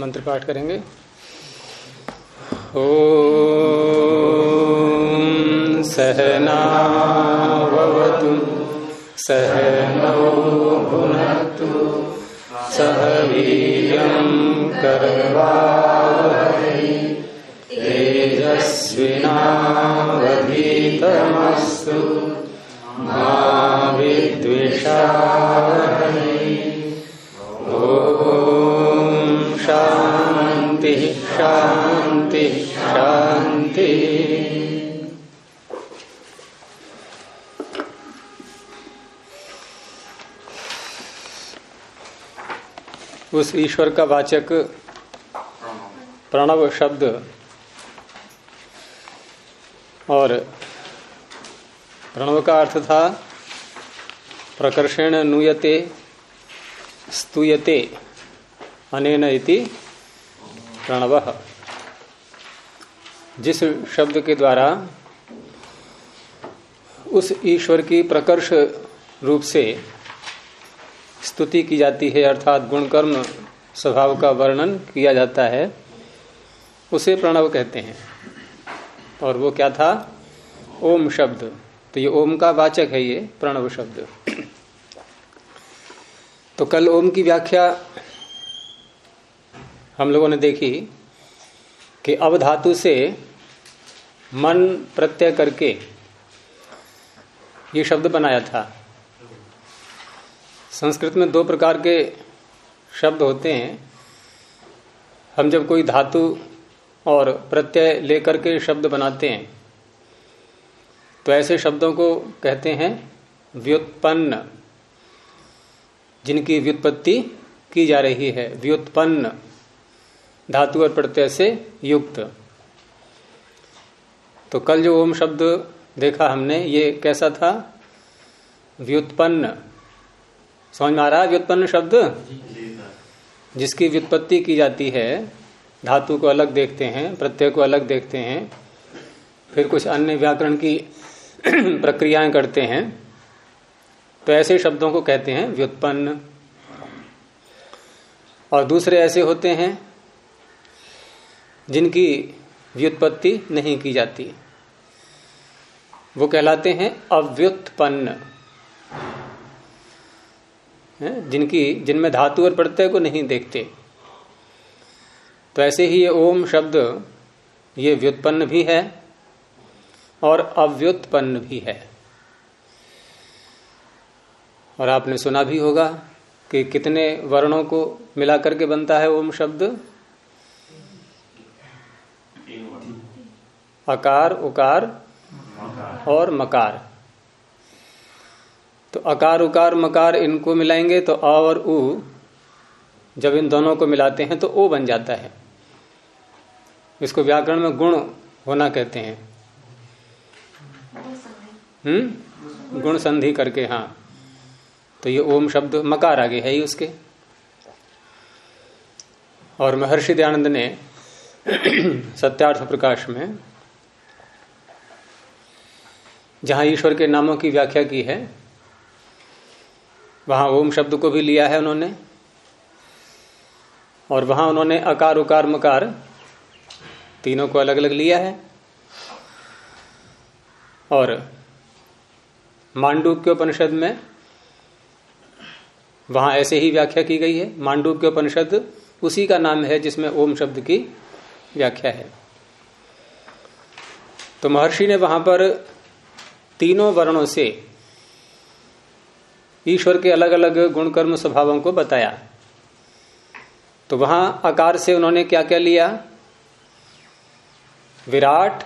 मंत्र पाठ करेंगे। ओ सहनावतु सहनौ भुनक्तु सह वीर्यं करवावहै तेजस्विनावधीतमस्तु मा उस ईश्वर का वाचक प्रणव शब्द। और प्रणव का अर्थ था, प्रकर्षण नुयते, स्तूयते, अनेन इति प्रणव। जिस शब्द के द्वारा उस ईश्वर की प्रकर्ष रूप से स्तुति की जाती है, अर्थात गुणकर्म स्वभाव का वर्णन किया जाता है, उसे प्रणव कहते हैं। और वो क्या था? ओम शब्द। तो ये ओम का वाचक है ये, प्रणव शब्द। तो कल ओम की व्याख्या हम लोगों ने देखी कि अवधातु से मन प्रत्यय करके ये शब्द बनाया था। संस्कृत में दो प्रकार के शब्द होते हैं। हम जब कोई धातु और प्रत्यय लेकर के शब्द बनाते हैं तो ऐसे शब्दों को कहते हैं व्युत्पन्न, जिनकी व्युत्पत्ति की जा रही है। व्युत्पन्न, धातु और प्रत्यय से युक्त। तो कल जो ओम शब्द देखा हमने, ये कैसा था? व्युत्पन्न। समझ में आ रहा है? व्युत्पन्न शब्द? जिसकी व्युत्पत्ति की जाती है धातु को अलग देखते हैं प्रत्यय को अलग देखते हैं फिर कुछ अन्य व्याकरण की प्रक्रियाएँ करते हैं तो ऐसे शब्दों को कहते हैं व्युत्पन्न। और दूसरे ऐसे होते हैं जिनकी व्युत्पत्ति नहीं की जाती। वो कहलाते हैं अव्युत्पन्न। जिनकी जिनमें धातु और प्रत्यय को नहीं देखते। तो ऐसे ही ये ओम शब्द ये व्युत्पन्न भी है और अव्युत्पन्न भी है। और आपने सुना भी होगा कि कितने वर्णों को मिलाकर के बनता है ओम शब्द? अकार उकार और मकार। तो अकार, उकार, मकार इनको मिलाएँगे तो अ और उ जब इन दोनों को मिलाते हैं तो ओ बन जाता है। इसको व्याकरण में गुण होना कहते हैं। हम्म? गुण संधि करके हाँ। तो ये ओम शब्द मकार आगे है ही उसके। और महर्षि दयानंद ने सत्यार्थ प्रकाश में, जहाँ ईश्वर के नामों की व्याख्या की है वहाँ ओम शब्द को भी लिया है उन्होंने। और वहाँ उन्होंने अकार, उकार, मकार तीनों को अलग अलग लिया है। और मांडूक्य उपनिषद में वहाँ ऐसे ही व्याख्या की गई है। मांडूक्य उपनिषद उसी का नाम है जिसमें ओम शब्द की व्याख्या है। तो महर्षि ने वहाँ पर तीनों वर्णों से ईश्वर के अलग अलग गुण कर्म स्वभावों को बताया। तो वहाँ आकार से उन्होंने क्या क्या लिया? विराट,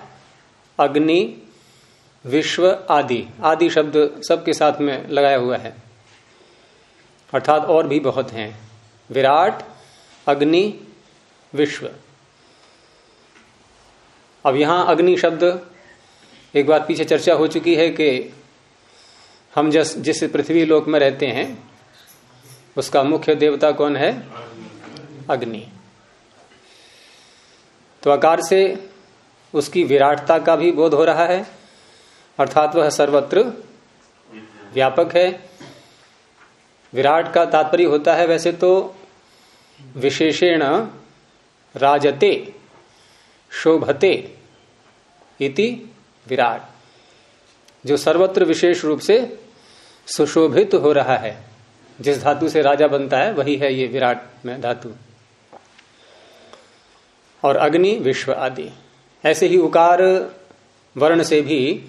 अग्नि, विश्व, आदि। आदि शब्द सबके साथ में लगाया हुआ है। अर्थात और भी बहुत हैं। विराट, अग्नि, विश्व। अब यहाँ अग्नि शब्द एक बार पीछे चर्चा हो चुकी है कि हम जिस जिस पृथ्वी लोक में रहते हैं, उसका मुख्य देवता कौन है? अग्नि। तो आकार से उसकी विराटता का भी बोध हो रहा है, अर्थात वह सर्वत्र व्यापक है। विराट का तात्पर्य होता है वैसे तो विशेषेण राजते, शोभते इति विराट, जो सर्वत्र विशेष रूप से सुशोभित हो रहा है। जिस धातु से राजा बनता है, वही है ये विराट में धातु। और अग्नि, विश्व आदि। ऐसे ही उकार, वर्ण से भी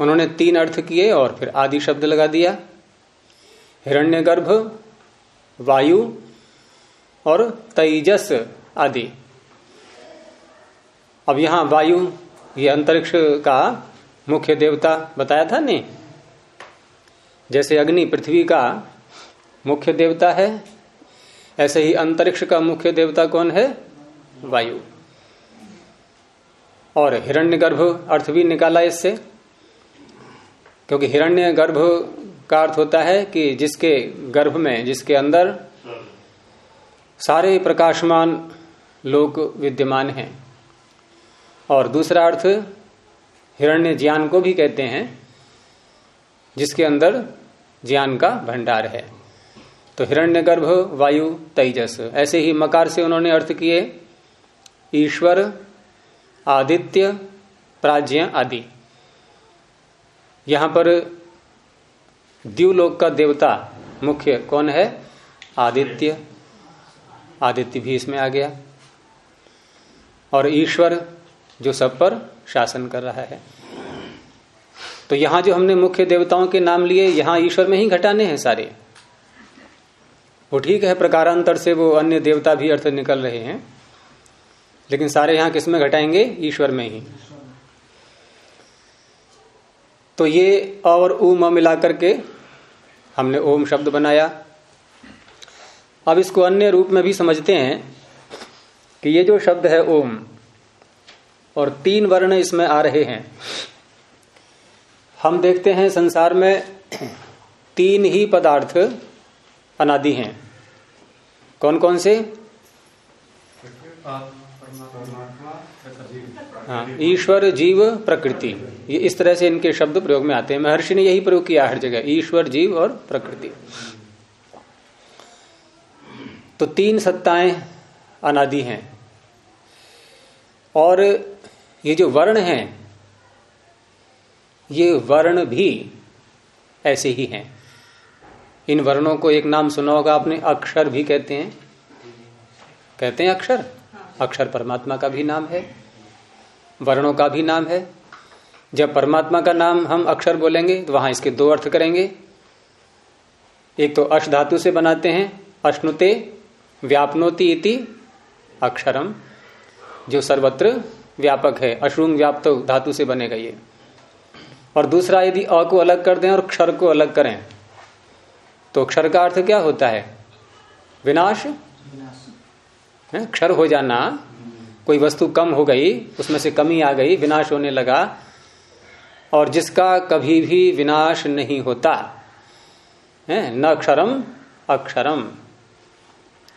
उन्होंने तीन अर्थ किए और फिर आदि शब्द लगा दिया। हिरण्यगर्भ, वायु और तेजस आदि। अब यहाँ वायु, ये अंतरिक्ष का मुख्य देवता बताया था, नहीं? जैसे अग्नि पृथ्वी का मुख्य देवता है, ऐसे ही अंतरिक्ष का मुख्य देवता कौन है? वायु। और हिरण्यगर्भ अर्थ भी निकाला इससे, क्योंकि हिरण्य गर्भ का अर्थ होता है कि जिसके गर्भ में, जिसके अंदर सारे प्रकाशमान लोग विद्यमान हैं। और दूसरा अर्थ हिरण्य ज्ञान को भी कहते हैं जिसके अंदर ज्ञान का भंडार है। तो हिरण्यगर्भ, वायु, तेजस, ऐसे ही मकार से उन्होंने अर्थ किए, ईश्वर, आदित्य, प्राज्ञ आदि। यहाँ पर द्यूलोक का देवता मुख्य कौन है? आदित्य। आदित्य भी इसमें आ गया। और ईश्वर जो सब पर शासन कर रहा है। तो यहाँ जो हमने मुख्य देवताओं के नाम लिए, यहाँ ईश्वर में ही घटाने हैं सारे। वो ठीक है, प्रकारांतर से वो अन्य देवता भी अर्थ निकल रहे हैं, लेकिन सारे यहाँ किसमें घटाएँगे? ईश्वर में ही। तो ये और उम मिलाकर के हमने ओम शब्द बनाया। अब इसको अन्य रूप में भी समझते हैं कि ये जो शब्द है ओम, और तीन वर्ण इसमें आ रहे हैं। हम देखते हैं संसार में तीन ही पदार्थ अनादि हैं। कौन कौन से? हाँ ईश्वर, जीव, प्रकृति। ये इस तरह से इनके शब्द प्रयोग में आते हैं। महर्षि ने यही प्रयोग किया हर जगह, ईश्वर, जीव और प्रकृति। तो तीन सत्ताएँ अनादि हैं। और ये जो वर्ण हैं ये वर्ण भी ऐसे ही हैं। इन वर्णों को एक नाम सुना होगा आपने, अक्षर भी कहते हैं। कहते हैं अक्षर? अक्षर परमात्मा का भी नाम है। वर्णों का भी नाम है। जब परमात्मा का नाम हम अक्षर बोलेंगे तो वहाँ इसके दो अर्थ करेंगे। एक तो अश धातु से बनाते हैं अश्नुते व्यापनोति इति अक्षरम, जो सर्वत्र व्यापक है, अश्रुंग व्याप्त धातु से बनेगा ये। और दूसरा यदि अ को अलग कर दें और क्षर को अलग करें तो क्षर का अर्थ क्या होता है? विनाश? है? क्षर हो जाना। कोई वस्तु कम हो गई, उसमें से कमी आ गई, विनाश होने लगा, और जिसका कभी भी विनाश नहीं होता, है? न अक्षरम अक्षरम।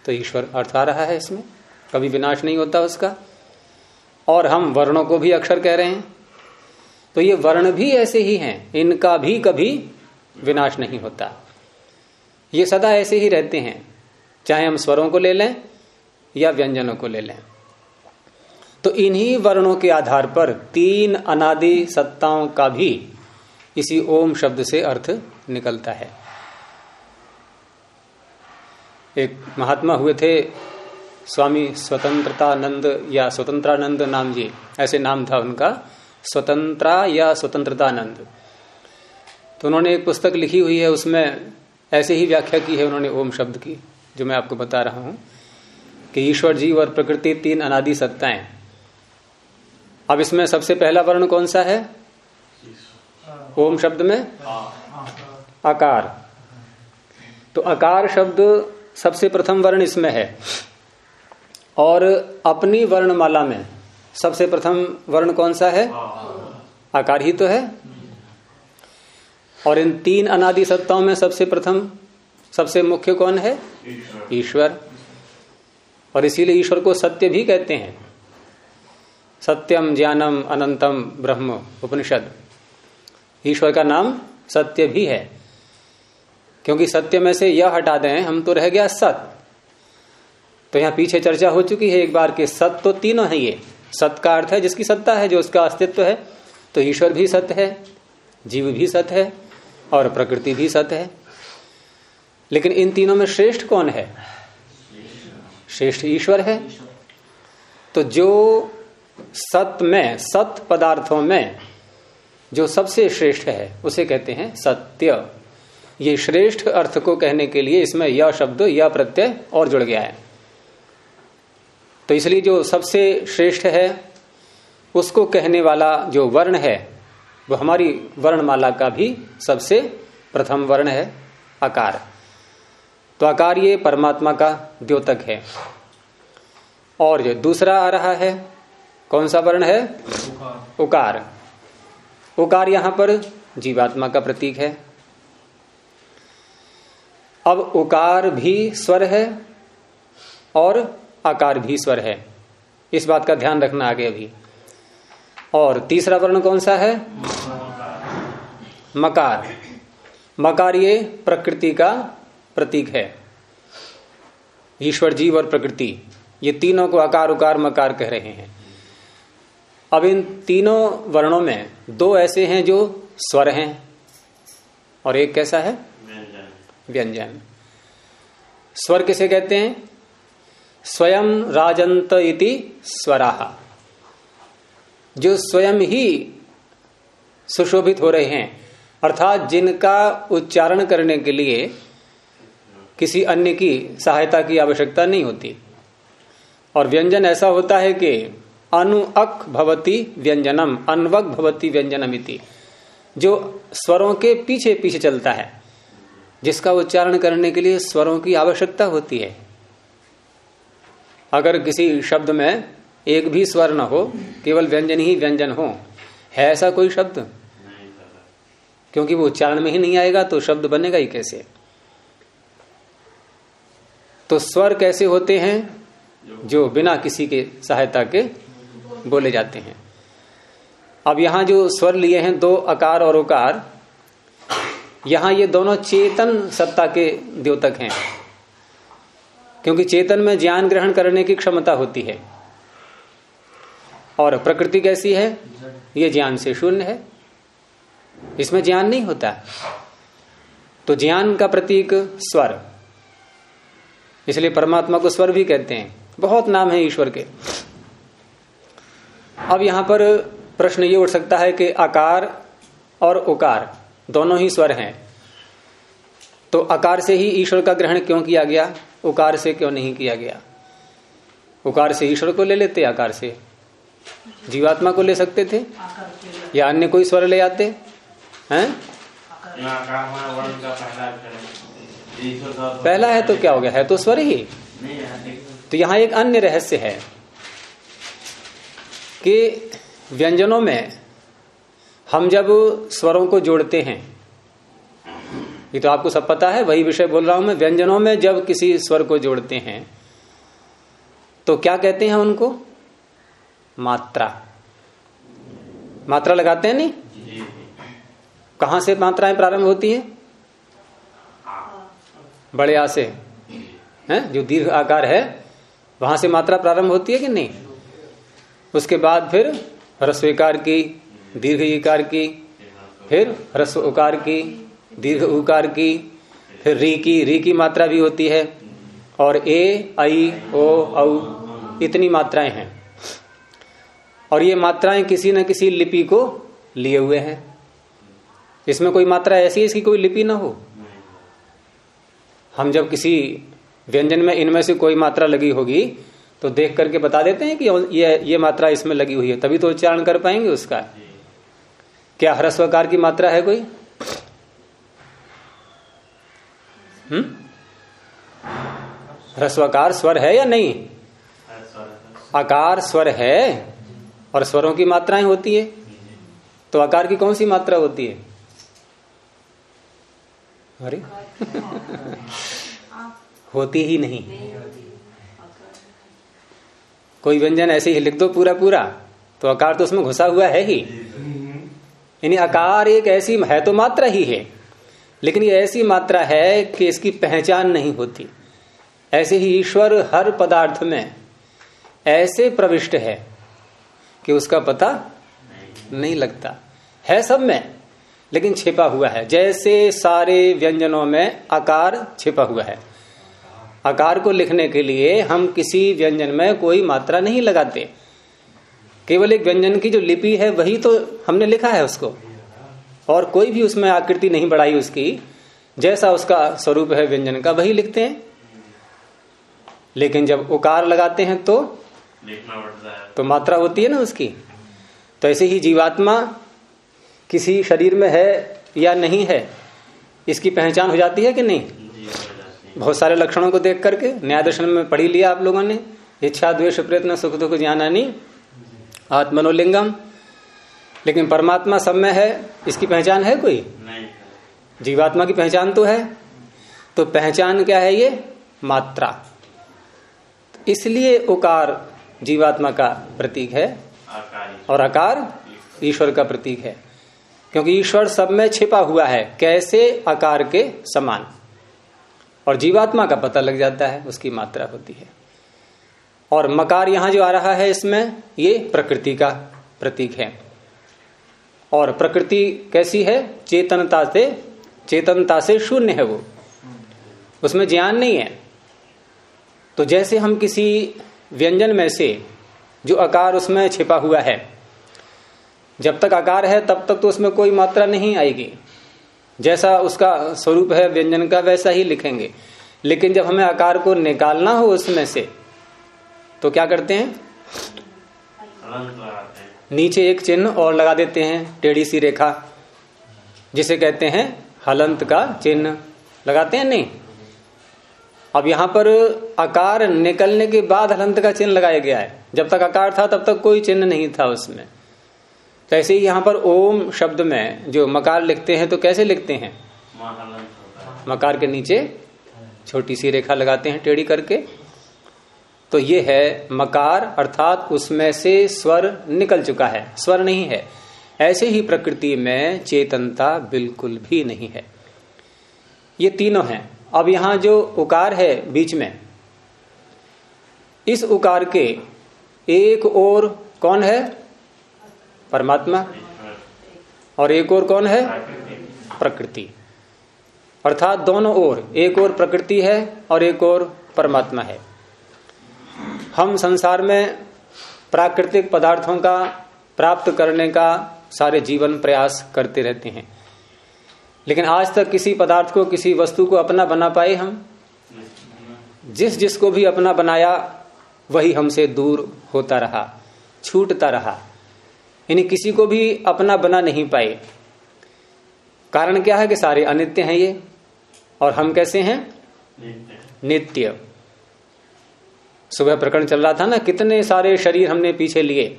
तो ईश्वर अर्थ आ रहा है इसमें। कभी विनाश नहीं होता उसका। और हम वर्णों को भी अक्षर कह रहे हैं। तो ये वर्ण भी ऐसे ही हैं, इनका भी कभी विनाश नहीं होता। ये सदा ऐसे ही रहते हैं, चाहे हम स्वरों को ले लें या व्यंजनों को ले लें। तो इन्हीं वर्णों के आधार पर तीन अनादि सत्ताओं का भी इसी ओम शब्द से अर्थ निकलता है। एक महात्मा हुए थे, स्वामी स्वतंत्रतानंद या स्वतंत्रानंद नाम जी, ऐसे नाम था उनका। स्वतंत्रा या स्वतंत्रतानंद। तो उन्होंने एक पुस्तक लिखी हुई है, उसमें ऐसे ही व्याख्या की है उन्होंने ओम शब्द की, जो मैं आपको बता रहा हूँ कि ईश्वर, जीव और प्रकृति तीन अनादि सत्ताएँ। अब इसमें सबसे पहला वर्ण कौन सा है? ओम शब्द में? आकार। तो आकार शब्द सबसे प्रथम वर्ण इसमें है। और अपनी वर्णमाला में सबसे प्रथम वर्ण कौन सा है? आकार ही तो है। और इन तीन अनादि सत्ताओं में सबसे प्रथम सबसे मुख्य कौन है? ईश्वर। और इसीलिए ईश्वर को सत्य भी कहते हैं। सत्यम ज्ञानम अनंतम ब्रह्म उपनिषद। ईश्वर का नाम सत्य भी है। क्योंकि सत्य में से यह हटा दें हम तो रह गया सत। तो यहाँ पीछे चर्चा हो चुकी है एक बार के सत तो तीनों है ये। सत का अर्थ है जिसकी सत्ता है, जो उसका अस्तित्व है तो ईश्वर भी सत्य है, जीव भी सत्य है, और प्रकृति भी सत्य है। लेकिन इन तीनों में श्रेष्ठ कौन है? श्रेष्ठ ईश्वर है। तो जो सत में सत पदार्थों में जो सबसे श्रेष्ठ है, उसे कहते हैं सत्य। ये श्रेष्ठ अर्थ को कहने के लिए इसमें यह शब्द यह प्रत्यय और जुड़ गया है। तो इसलिए जो सबसे श्रेष्ठ है, उसको कहने वाला जो वर्ण है, वो हमारी वर्णमाला का भी सबसे प्रथम वर्ण है, आकार। तो आकार ये परमात्मा का द्योतक है। और जो दूसरा आ रहा है, कौन सा वर्ण है? उकार। उकार यहाँ पर जीवात्मा का प्रतीक है। अब उकार भी स्वर है और आकार भी स्वर है। इस बात का ध्यान रखना आगे अभी। और तीसरा वर्ण कौन सा है? मकार। मकार ये प्रकृति का प्रतीक है। ईश्वर जीव और प्रकृति ये तीनों को आकार उकार मकार कह रहे हैं। अब इन तीनों वर्णों में दो ऐसे हैं जो स्वर हैं। और एक कैसा है? व्यंजन। स्वर किसे कहते हैं? स्वयं राजंत इति स्वराहा। जो स्वयं ही सुशोभित हो रहे हैं, अर्थात जिनका उच्चारण करने के लिए किसी अन्य की सहायता की आवश्यकता नहीं होती। और व्यंजन ऐसा होता है कि अनु अक भवती व्यंजनम, अनवक भवती व्यंजनम इति, जो स्वरों के पीछे पीछे चलता है, जिसका उच्चारण करने के लिए स्वरों की आवश्यकता होती है। अगर किसी शब्द में एक भी स्वर न हो, केवल व्यंजन ही व्यंजन हो, है ऐसा कोई शब्द? क्योंकि वो उच्चारण में ही नहीं आएगा तो शब्द बनेगा ही कैसे? तो स्वर कैसे होते हैं? जो बिना किसी के सहायता के बोले जाते हैं। अब यहाँ जो स्वर लिए हैं, दो अकार और उकार, यहाँ ये दोनों चेतन सत्ता के द्योतक हैं। क्योंकि चेतन में ज्ञान ग्रहण करने की क्षमता होती है। और प्रकृति कैसी है? ये ज्ञान से शून्य है। इसमें ज्ञान नहीं होता। तो ज्ञान का प्रतीक स्वर। इसलिए परमात्मा को स्वर भी कहते हैं। बहुत नाम है ईश्वर के। अब यहाँ पर प्रश्न ये उठ सकता है कि आकार और उकार दोनों ही स्वर हैं। तो आकार से ही ईश्वर का ग्रहण क्यों किया गया? उकार से क्यों नहीं किया गया? उकार से ईश्वर को ले लेते आकार से? जीवात्मा को ले सकते थे? या अन्य कोई स्वर ले आते? हैं? पहला है तो क्या हो गया? है तो स्वर ही। तो यहाँ एक अन्य रहस्य है कि व्यंजनों में हम जब स्वरों को जोड़ते हैं ये तो आपको सब पता है, वही विषय बोल रहा हूँ मैं, व्यंजनों में जब किसी स्वर को जोड़ते हैं तो क्या कहते हैं उनको? मात्रा। मात्रा लगाते हैं नहीं? कहाँ से मात्राएँ प्रारंभ होती है? बड़े आ से। है? जो दीर्घ आकार है, वहाँ से मात्रा प्रारंभ होती है कि नहीं? उसके बाद फिर ह्रस्वीकार की, दीर्घ इकार की, फिर रस्व उकार की दीर्घ उकार की, फिर री की री की मात्रा भी होती है, और ए, आई, ओ, औ, इतनी मात्राएँ हैं। और ये मात्राएँ किसी न किसी लिपि को लिए हुए हैं। इसमें कोई मात्रा ऐसी इसकी कोई लिपि ना हो? हम जब किसी व्यंजन में इनमें से कोई मात्रा लगी होगी तो देख करके बता देते हैं कि ये ये मात्रा इसमें लगी हुई है, तभी तो उच्चारण कर पाएँगे उसका। क्या ह्रस्वकार की मात्रा है कोई? हम्म? ह्रस्वकार स्वर है या नहीं? आकार स्वर है और स्वरों की मात्राएँ होती है। तो आकार की कौन सी मात्रा होती है? अरे। होती ही नहीं। कोई व्यंजन ऐसे ही लिख दो पूरा पूरा तो आकार तो उसमें घुसा हुआ है ही। यानी आकार एक ऐसी है तो मात्रा ही है। लेकिन ये ऐसी मात्रा है कि इसकी पहचान नहीं होती। ऐसे ही ईश्वर हर पदार्थ में ऐसे प्रविष्ट है कि उसका पता नहीं लगता। है सब में, लेकिन छिपा हुआ है। जैसे सारे व्यंजनों में आकार छिपा हुआ है। आकार को लिखने के लिए हम किसी व्यंजन में कोई मात्रा नहीं लगाते। केवल एक व्यंजन की जो लिपि है, वही तो हमने लिखा है उसको। और कोई भी उसमें आकृति नहीं बढ़ाई उसकी जैसा उसका स्वरूप है व्यंजन का वही लिखते हैं। लेकिन जब उकार लगाते हैं तो तो मात्रा होती है ना उसकी। तो ऐसे ही जीवात्मा किसी शरीर में है या नहीं है इसकी पहचान हो जाती है कि नहीं? बहुत सारे लक्षणों को देख करके न्याय दर्शन में पढ़ी लिया आप लोगों ने इच्छा द्वेष प्रयत्न सुख दुख ज्ञानानी आत्मनोलिंगम। लेकिन परमात्मा सब में है इसकी पहचान है कोई? नहीं। जीवात्मा की पहचान तो है। तो पहचान क्या है ये? मात्रा। इसलिए उकार जीवात्मा का प्रतीक है और आकार ईश्वर का प्रतीक है। क्योंकि ईश्वर सब में छिपा हुआ है कैसे आकार के समान। और जीवात्मा का पता लग जाता है उसकी मात्रा होती है। और मकार यहाँ जो आ रहा है इसमें ये प्रकृति का प्रतीक है। और प्रकृति कैसी है? चेतनता से चेतनता से शून्य है वो। उसमें ज्ञान नहीं है। तो जैसे हम किसी व्यंजन में से, जो आकार उसमें छिपा हुआ है, जब तक आकार है, तब तक तो उसमें कोई मात्रा नहीं आएगी। जैसा उसका स्वरूप है, व्यंजन का, वैसा ही लिखेंगे। लेकिन जब हमें आकार को निकालना हो उसमें से तो क्या करते हैं? नीचे एक चिन्ह और लगा देते हैं टेढ़ी सी रेखा जिसे कहते हैं हलंत का चिन्ह। लगाते हैं? नहीं। अब यहाँ पर आकार निकलने के बाद हलंत का चिन्ह लगाया गया है। जब तक आकार था तब तक कोई चिन्ह नहीं था उसमें। तो ऐसे ही यहाँ पर ओम शब्द में जो मकार लिखते हैं तो कैसे लिखते हैं? मकार के नीचे छोटी सी रेखा लगाते हैं टेढ़ी करके। तो ये है मकार, अर्थात उसमें से स्वर निकल चुका है। स्वर नहीं है। ऐसे ही प्रकृति में चेतनता बिल्कुल भी नहीं है। ये तीनों हैं। अब यहाँ जो उकार है बीच में, इस उकार के एक और कौन है? परमात्मा। और एक और कौन है? प्रकृति। अर्थात दोनों ओर, एक और प्रकृति है और एक और परमात्मा है। हम संसार में प्राकृतिक पदार्थों का प्राप्त करने का सारे जीवन प्रयास करते रहते हैं। लेकिन आज तक किसी पदार्थ को, किसी वस्तु को अपना बना पाए हम? जिस जिसको भी अपना बनाया, वही हमसे दूर होता रहा, छूटता रहा। यानी किसी को भी अपना बना नहीं पाए। कारण क्या है कि सारे अनित्य हैं ये? और हम कैसे हैं? नित्य। सुबह प्रकरण चल रहा था ना, कितने सारे शरीर हमने पीछे लिए।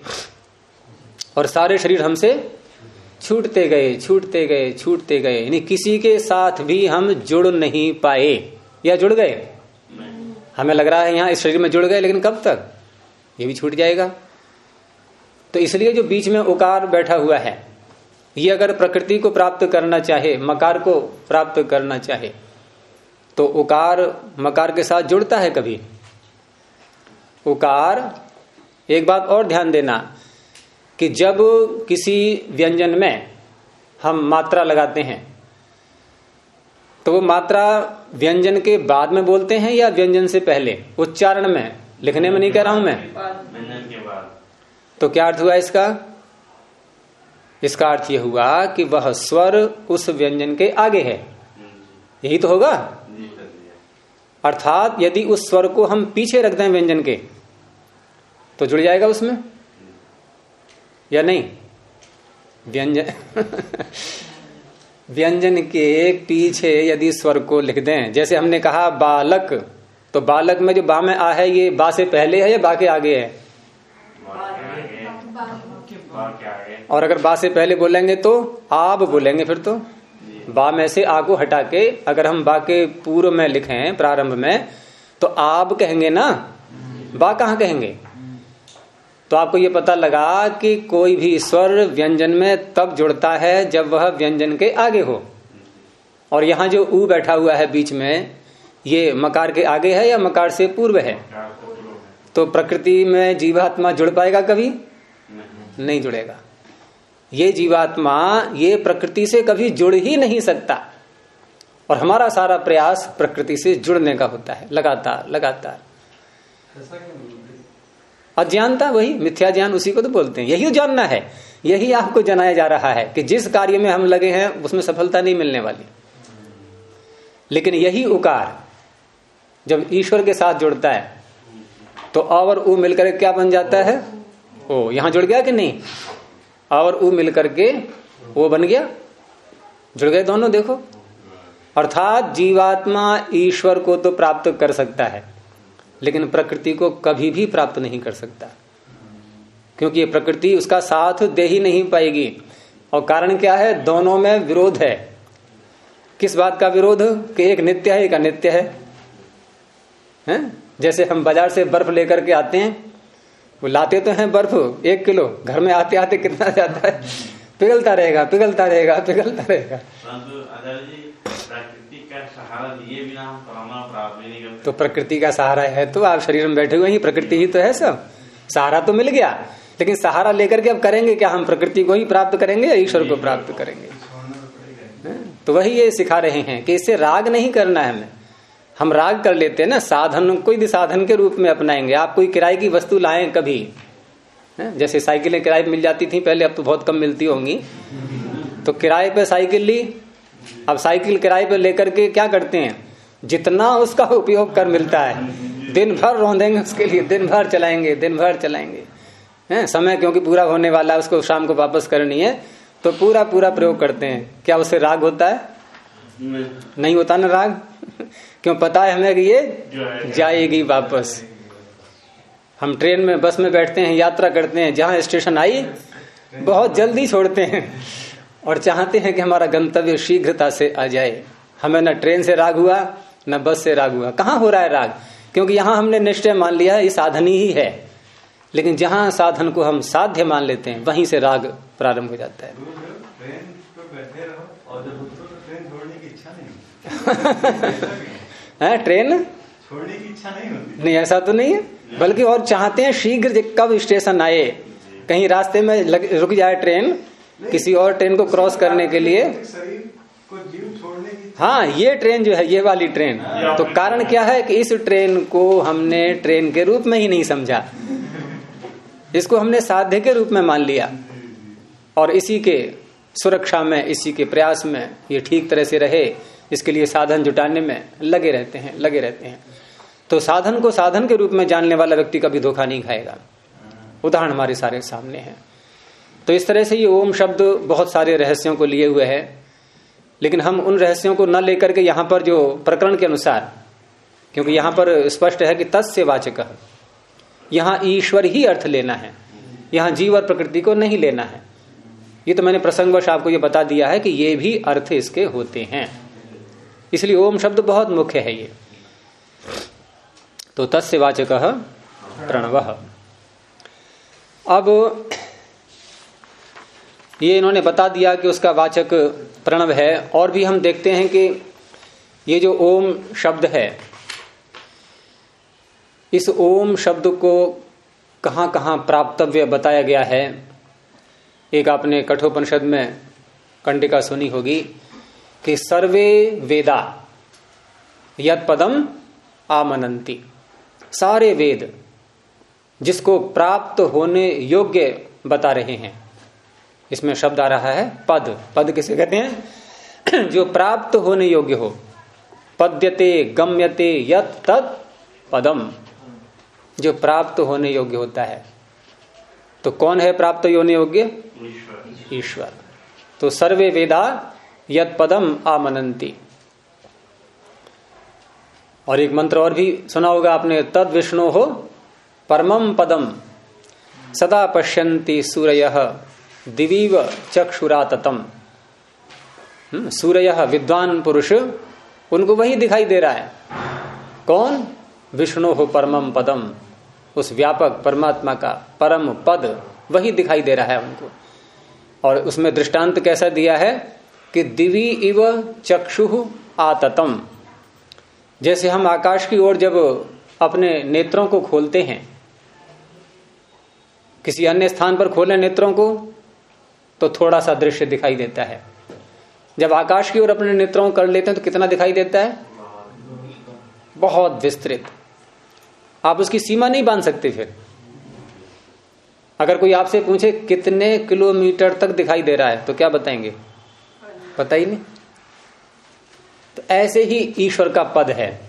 और सारे शरीर हमसे छूटते गए छूटते गए छूटते गए। यानी किसी के साथ भी हम जुड़ नहीं पाए। या जुड़ गए? हमें लग रहा है यहाँ इस शरीर में जुड़ गए, लेकिन कब तक? ये भी छूट जाएगा। तो इसलिए जो बीच में उकार बैठा हुआ है, ये अगर प्रकृति को प्राप्त करना चाहे, मकार को प्राप्त करना चाहे तो उकार मकार के साथ जुड़ता है कभी? उकार। एक बात और ध्यान देना कि जब किसी व्यंजन में हम मात्रा लगाते हैं तो वो मात्रा व्यंजन के बाद में बोलते हैं या व्यंजन से पहले? उच्चारण में। लिखने में नहीं कह रहा हूँ मैं। के तो क्या अर्थ हुआ इसका? इसका अर्थ यह हुआ कि वह स्वर उस व्यंजन के आगे है। यही तो होगा? अर्थात यदि उस स्वर को हम पीछे रख दें व्यंजन के तो जुड़ जाएगा उसमें? या नहीं? व्यंजन व्यंजन के पीछे यदि स्वर को लिख दें, जैसे हमने कहा बालक तो बालक में जो बा में आ है, ये बा से पहले है या बा के आगे है? और अगर बा से पहले बोलेंगे तो आप बोलेंगे फिर तो। बा में से आ को हटा के अगर हम बा के पूर्व में लिखें प्रारंभ में तो आप कहेंगे ना? बा कहा कहेंगे? तो आपको ये पता लगा कि कोई भी स्वर व्यंजन में तब जुड़ता है जब वह व्यंजन के आगे हो। और यहाँ जो ऊ बैठा हुआ है बीच में ये मकार के आगे है या मकार से पूर्व है? तो प्रकृति में जीवात्मा जुड़ पाएगा कभी? नहीं जुड़ेगा। ये जीवात्मा ये प्रकृति से कभी जुड़ ही नहीं सकता। और हमारा सारा प्रयास प्रकृति से जुड़ने का होता है लगातार लगातार। अज्ञानता वही मिथ्या ज्ञान उसी को तो बोलते हैं। यही जानना है यही आपको जनाया जा रहा है कि जिस कार्य में हम लगे हैं उसमें सफलता नहीं मिलने वाली। लेकिन यही उकार जब ईश्वर के साथ जुड़ता है तो और ऊ मिलकर क्या बन जाता है? ओ यहाँ जुड़ गया कि नहीं? और ऊ मिलकर के वो बन गया। जुड़ गए दोनों, देखो। अर्थात जीवात्मा ईश्वर को तो प्राप्त कर सकता है, लेकिन प्रकृति को कभी भी प्राप्त नहीं कर सकता। क्योंकि ये प्रकृति उसका साथ दे ही नहीं पाएगी। और कारण क्या है? दोनों में विरोध है। किस बात का विरोध? कि एक नित्य है, एक अनित्य है। हैं? जैसे हम बाज़ार से बर्फ़ लेकर के आते हैं वो लाते तो हैं बर्फ़ एक किलो। घर में आते आते कितना जाता है? पिघलता रहेगा पिघलता रहेगा पिघलता रहेगा। तो प्रकृति का सहारा है तो आप शरीर में बैठे हुए ही प्रकृति ही तो है सब। सहारा तो मिल गया लेकिन सहारा लेकर के अब करेंगे क्या? हम प्रकृति को ही प्राप्त करेंगे या ईश्वर को प्राप्त करेंगे? तो वही ये सिखा रहे हैं कि इससे राग नहीं करना है हमें। हम राग कर लेते हैं ना साधन कोई भी साधन के रूप में अपनाएँगे। आप कोई किराए की वस्तु लाएँ कभी जैसे साइकिलें किराए मिल जाती थी पहले अब तो बहुत कम मिलती होंगी। तो किराए पे साइकिल ली अब साइकिल किराए पे लेकर के क्या करते हैं? जितना उसका उपयोग कर मिलता है दिन भर रोंदेंगे उसके लिए दिन भर चलाएँगे दिन भर चलाएँगे। है? समय क्योंकि पूरा होने वाला है उसको शाम को वापस करनी है तो पूरा पूरा प्रयोग करते हैं। क्या उससे राग होता है? नहीं, नहीं होता ना राग? क्यों पता है हमें कि ये जाएगी। वापस? हम ट्रेन में बस में बैठते हैं यात्रा करते हैं जहाँ स्टेशन आई बहुत जल्दी छोड़ते हैं और चाहते हैं कि हमारा गंतव्य शीघ्रता से आ जाए। हमें न ट्रेन से राग हुआ न बस से राग हुआ। कहाँ हो रहा है राग? क्योंकि यहाँ हमने निश्चय मान लिया ये साधन ही है। लेकिन जहाँ साधन को हम साध्य मान लेते हैं वहीं से राग प्रारंभ हो जाता है। है ट्रेन छोड़ने की इच्छा नहीं होती। नहीं ऐसा तो नहीं है? बल्कि और चाहते हैं शीघ्र कब स्टेशन आए। कहीं रास्ते में लग, रुक जाए ट्रेन किसी और ट्रेन को क्रॉस करने के लिए। हाँ ये ट्रेन जो है ये वाली ट्रेन तो कारण क्या है कि इस ट्रेन को हमने ट्रेन के रूप में ही नहीं समझा। इसको हमने साध्य के रूप में मान लिया। और इसी के सुरक्षा में इसी के प्रयास में ये ठीक तरह से रहे। इसके लिए साधन जुटाने में लगे रहते हैं, लगे रहते हैं। तो साधन को साधन के रूप में जानने वाला व्यक्ति कभी धोखा नहीं खाएगा। उदाहरण हमारे सारे सामने हैं। तो इस तरह से ये ओम शब्द बहुत सारे रहस्यों को लिए हुए है। लेकिन हम उन रहस्यों को न लेकर के यहाँ पर जो प्रकरण के अनुसार, क्योंकि यहाँ पर स्पष्ट है कि तत्स्य वाचक। यहाँ ईश्वर ही अर्थ लेना है। यहाँ जीव और प्रकृति को नहीं लेना है। ये तो मैंने प्रसंगवश आपको ये बता दिया है कि ये भी अर्थ इसके होते हैं। इसलिए ओम शब्द बहुत मुख्य है ये। तो तस्य वाचक प्रणव। अब ये इन्होंने बता दिया कि उसका वाचक प्रणव है, और भी हम देखते हैं कि ये जो ओम शब्द है, इस ओम शब्द को कहाँ कहाँ प्राप्तव्य बताया गया है, एक आपने कठोपनिषद में कंडिका सुनी होगी। कि सर्वे वेदा यद पदम आमनंती सारे वेद जिसको प्राप्त होने योग्य बता रहे हैं। इसमें शब्द आ रहा है पद। पद किसे कहते हैं? जो प्राप्त होने योग्य हो। पद्यते गम्यते यत तत् पदम। जो प्राप्त होने योग्य होता है। तो कौन है प्राप्त होने योग्य? ईश्वर। तो सर्वे वेदा यत पदम आमनंती और एक मंत्र और भी सुना होगा आपने तद विष्णु हो परमम पदम। सदा पश्यंती सूर्य दिवीव चक्षुरातम हम्म, सूर्य विद्वान पुरुष उनको वही दिखाई दे रहा है। कौन? विष्णु हो परमम पदम। उस व्यापक परमात्मा का परम पद वही दिखाई दे रहा है उनको। और उसमें दृष्टांत कैसा दिया है? कि दिवी इव चक्षु आततम। जैसे हम आकाश की ओर जब अपने नेत्रों को खोलते हैं, किसी अन्य स्थान पर खोले नेत्रों को तो थोड़ा सा दृश्य दिखाई देता है। जब आकाश की ओर अपने नेत्रों कर लेते हैं तो कितना दिखाई देता है? बहुत विस्तृत। आप उसकी सीमा नहीं बाँध सकते फिर। अगर कोई आपसे पूछे, कितने किलोमीटर तक दिखाई दे रहा है तो क्या बताएँगे? पता ही नहीं। तो ऐसे ही ईश्वर का पद है।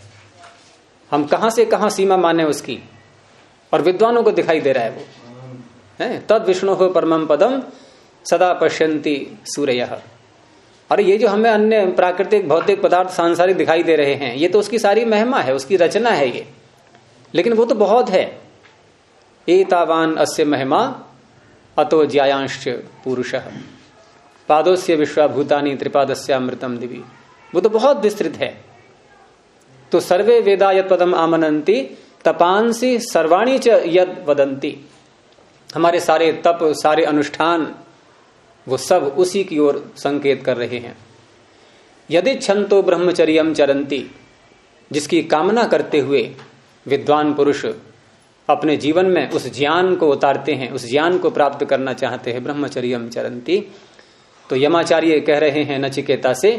हम कहाँ से कहाँ सीमा माने उसकी? और विद्वानों को दिखाई दे रहा है वो। है? तद विष्णु हो परम पदम सदा पश्यंती सूर्य। और ये जो हमें अन्य प्राकृतिक, भौतिक पदार्थ सांसारिक दिखाई दे रहे हैं, ये तो उसकी सारी महिमा है, उसकी रचना है ये। लेकिन वो तो बहुत है। एतावान अस्य महिमा, अतो ज्यायांश पुरुष। पादोस्य विश्वाभूतानी त्रिपादस्यामृतम दिवी। वो तो बहुत विस्तृत है। तो सर्वे वेदा यद पदम आमनंती तपांसी सर्वाणी च यद वदंती हमारे सारे तप, सारे अनुष्ठान, वो सब उसी की ओर संकेत कर रहे हैं। यदि छंतो ब्रह्मचर्यम चरंती जिसकी कामना करते हुए विद्वान पुरुष अपने जीवन में उस ज्ञान को उतारते हैं, उस ज्ञान को प्राप्त करना चाहते हैं ब्रह्मचर्यम चरंती तो यमाचार्य कह रहे हैं नचिकेता से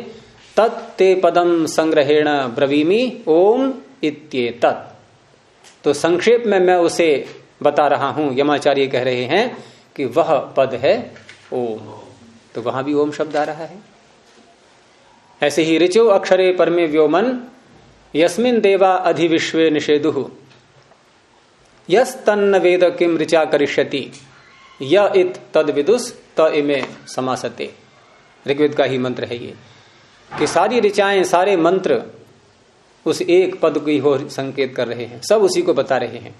तत्ते पदम संग्रहेण ब्रवीमी, ओम इत्ये तत् तो संक्षेप में मैं उसे बता रहा हूँ। यमाचार्य कह रहे हैं कि वह पद है ओम। तो वहाँ भी ओम शब्द आ रहा है। ऐसे ही ऋचो अक्षरे परमे व्योमन, यस्मिन देवा अधिविश्व निषेधु। यस तन्न वेद किम ऋचा करिष्यति, य इत तद विदुष त इमे समासते। ऋग्वेद का ही मंत्र है ये, कि सारी ऋचाएँ, सारे मंत्र उस एक पद की हो संकेत कर रहे हैं, सब उसी को बता रहे हैं।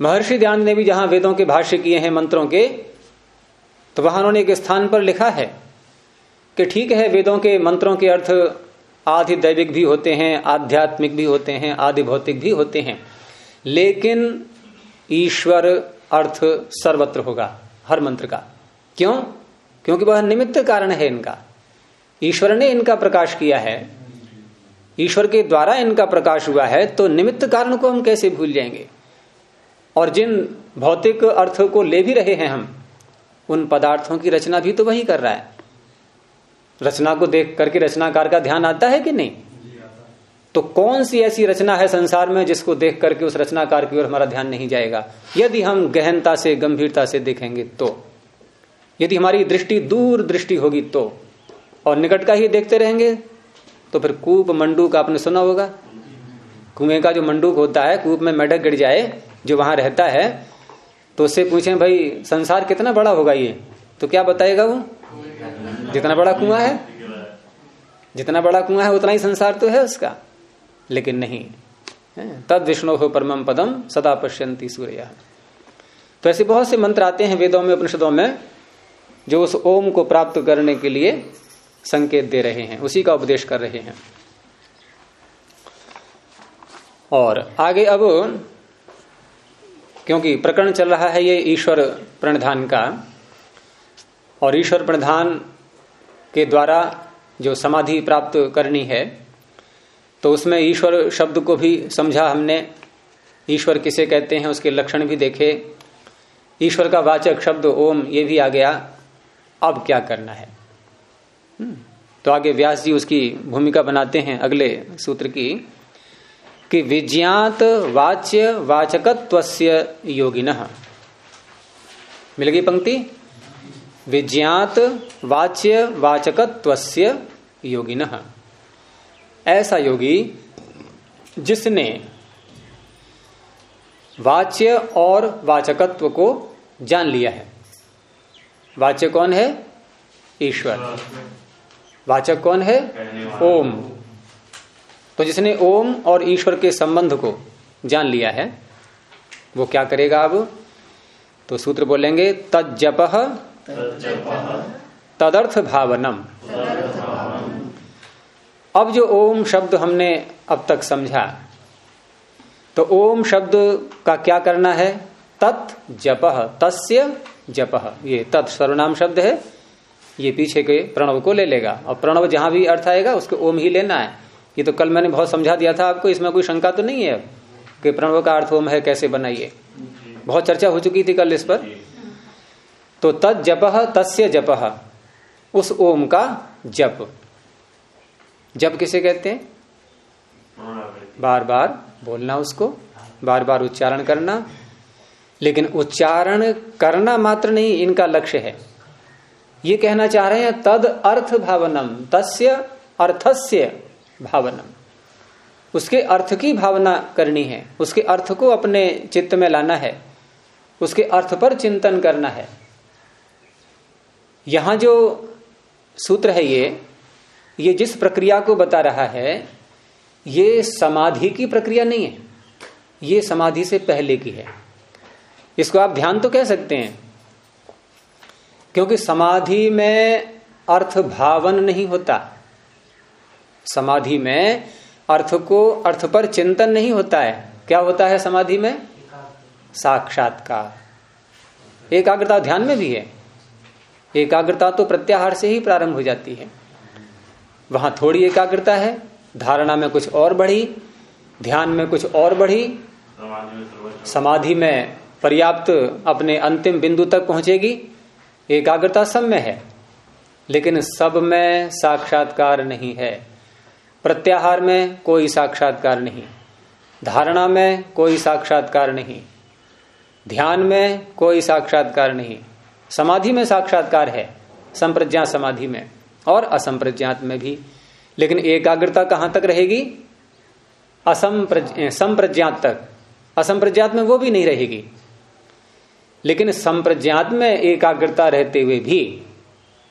महर्षि ध्यान ने भी जहाँ वेदों के भाष्य किए हैं, मंत्रों के तो वहाँ उन्होंने एक स्थान पर लिखा है कि ठीक है, वेदों के, मंत्रों के अर्थ आधि दैविक भी होते हैं, आध्यात्मिक भी होते हैं, आदि भौतिक भी होते हैं, लेकिन ईश्वर अर्थ सर्वत्र होगा, हर मंत्र का। क्यों? क्योंकि वह निमित्त कारण है इनका। ईश्वर ने इनका प्रकाश किया है। ईश्वर के द्वारा इनका प्रकाश हुआ है तो निमित्त कारण को हम कैसे भूल जाएँगे? और जिन भौतिक अर्थ को ले भी रहे हैं हम, उन पदार्थों की रचना भी तो वही कर रहा है। रचना को देख करके रचनाकार का ध्यान आता है कि नहीं? तो कौन सी ऐसी रचना है संसार में जिसको देख करके उस रचनाकार की ओर हमारा ध्यान नहीं जाएगा? यदि हम गहनता से, गंभीरता से देखेंगे तो। यदि हमारी दृष्टि दूर दृष्टि होगी तो और निकट का ही देखते रहेंगे तो फिर कूप मंडूक आपने सुना होगा। कुएँ का जो मंडूक होता है, कूप में मेढक गिर जाए, जो वहाँ रहता है तो उससे पूछे, भाई, संसार कितना बड़ा होगा ये? तो क्या बताएगा वो? जितना बड़ा कुआँ है, जितना बड़ा कुआँ है, उतना ही संसार तो है उसका। लेकिन नहीं। तद विष्णु हो परम पदम सदा पश्यंती सूर्य। तो ऐसे बहुत से मंत्र आते हैं वेदों में, उपनिषदों में। जो उस ओम को प्राप्त करने के लिए संकेत दे रहे हैं, उसी का उपदेश कर रहे हैं। और आगे अब, क्योंकि प्रकरण चल रहा है ये ईश्वर प्रणधान का, और ईश्वर प्रणधान के द्वारा जो समाधि प्राप्त करनी है तो उसमें ईश्वर शब्द को भी समझा हमने। ईश्वर किसे कहते हैं, उसके लक्षण भी देखे। ईश्वर का वाचक शब्द ओम, ये भी आ गया। अब क्या करना है? हम्म, तो आगे व्यास जी उसकी भूमिका बनाते हैं अगले सूत्र की कि विज्ञात वाच्य वाचकत्व योगिन। मिल गई पंक्ति? विज्ञात वाच्य वाचकत्व योगिन। ऐसा योगी जिसने वाच्य और वाचकत्व को जान लिया है। वाच्य कौन है? ईश्वर। वाचक कौन है? ओम। तो जिसने ओम और ईश्वर के संबंध को जान लिया है, वो क्या करेगा अब? तो सूत्र बोलेंगे तजप तदर्थ भावनम अब जो ओम शब्द हमने अब तक समझा तो ओम शब्द का क्या करना है? तत् जप तस्य जप। ये तत् सर्वनाम शब्द है। ये पीछे के प्रणव को ले लेगा। और प्रणव जहाँ भी अर्थ आएगा, उसको ओम ही लेना है। ये तो कल मैंने बहुत समझा दिया था आपको, इसमें कोई शंका तो नहीं है कि प्रणव का अर्थ ओम है, कैसे बनाइए? बहुत चर्चा हो चुकी थी कल इस पर। तो तद जप, तस्य जप। उस ओम का जप। जप किसे कहते हैं? बार बार बोलना उसको। बार बार उच्चारण करना। लेकिन उच्चारण करना मात्र नहीं, इनका लक्ष्य है। ये कहना चाह रहे हैं, तद अर्थ भावनम, तस्य अर्थस्य भावनम। उसके अर्थ की भावना करनी है, उसके अर्थ को अपने चित्त में लाना है, उसके अर्थ पर चिंतन करना है। यहाँ जो सूत्र है ये ये जिस प्रक्रिया को बता रहा है, ये समाधि की प्रक्रिया नहीं है, ये समाधि से पहले की है। इसको आप ध्यान तो कह सकते हैं। क्योंकि समाधि में अर्थ भावन नहीं होता। समाधि में अर्थ को, अर्थ पर चिंतन नहीं होता है। क्या होता है समाधि में? साक्षात्कार। एकाग्रता ध्यान में भी है। एकाग्रता तो प्रत्याहार से ही प्रारंभ हो जाती है। वहाँ थोड़ी एकाग्रता है, धारणा में कुछ और बढ़ी, ध्यान में कुछ और बढ़ी, समाधि में पर्याप्त अपने अंतिम बिंदु तक पहुंचेगी। एकाग्रता सब में है, लेकिन सब में साक्षात्कार नहीं है। प्रत्याहार में कोई साक्षात्कार नहीं। धारणा में कोई साक्षात्कार नहीं। ध्यान में कोई साक्षात्कार नहीं। समाधि में साक्षात्कार है संप्रज्ञात समाधि में और असंप्रज्ञात में भी। लेकिन एकाग्रता कहाँ तक रहेगी? असंप्रज्ञात तक। असंप्रज्ञात में वो भी नहीं रहेगी। लेकिन संप्रज्ञात में एकाग्रता रहते हुए भी